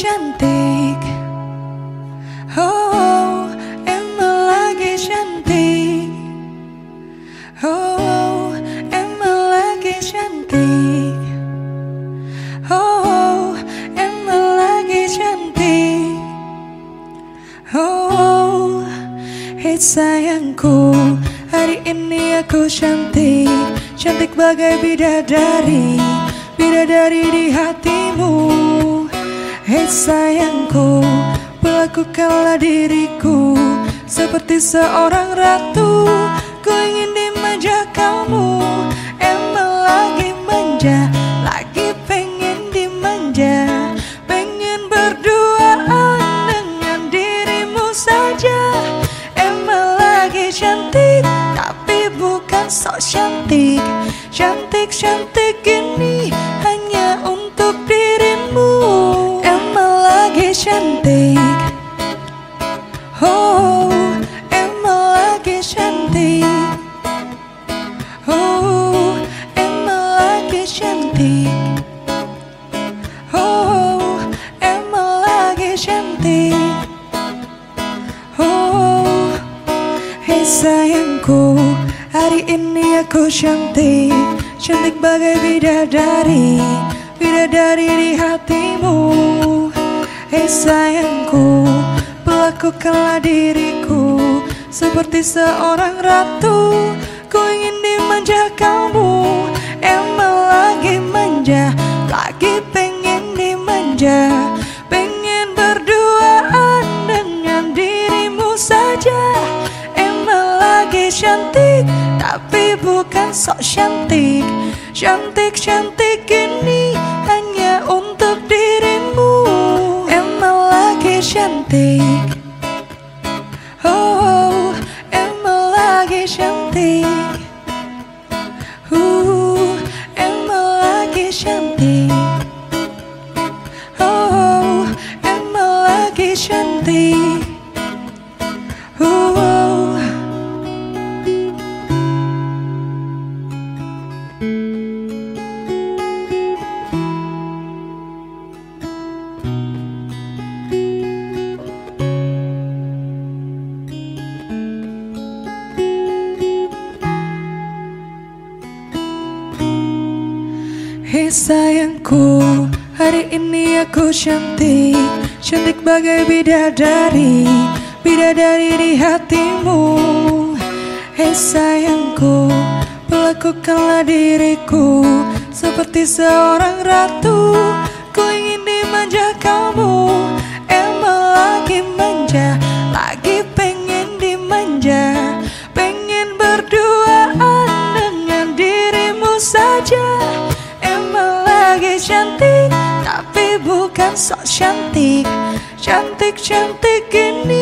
cantik. Oh, emang lagi cantik. Oh, emang lagi cantik. Oh, emang lagi cantik. Oh, hei sayangku. Hari ini aku cantik. Cantik bagai bidadari. Bidadari di Hei sayangku Pelakukanlah diriku Seperti seorang ratu. Ku ingin dimanja kamu Emang lagi manja Lagi pengen dimanja Pengen berduaan dengan dirimu saja. Emang lagi cantik Tapi bukan sok cantik. Cantik-cantik ini Oh, emang lagi cantik. Oh, emang lagi cantik. Oh, emang lagi cantik. Oh, hei sayangku Hari ini aku cantik. Cantik bagai bidadari Bidadari di hatimu. Hei sayangku Pelakukanlah diriku Seperti seorang ratu. Ku ingin dimanja kamu Emang lagi manja. Lagi pengen dimanja Pengen berduaan dengan dirimu saja. Emang lagi cantik Tapi bukan sok cantik. Cantik-cantik ini hanya untuk dirimu. Emang lagi cantik Hei sayangku, hari ini aku cantik. Cantik bagai bidadari Bidadari di hatimu. Hei sayangku, pelakukanlah diriku Seperti seorang ratu sok cantik Cantik-cantik ini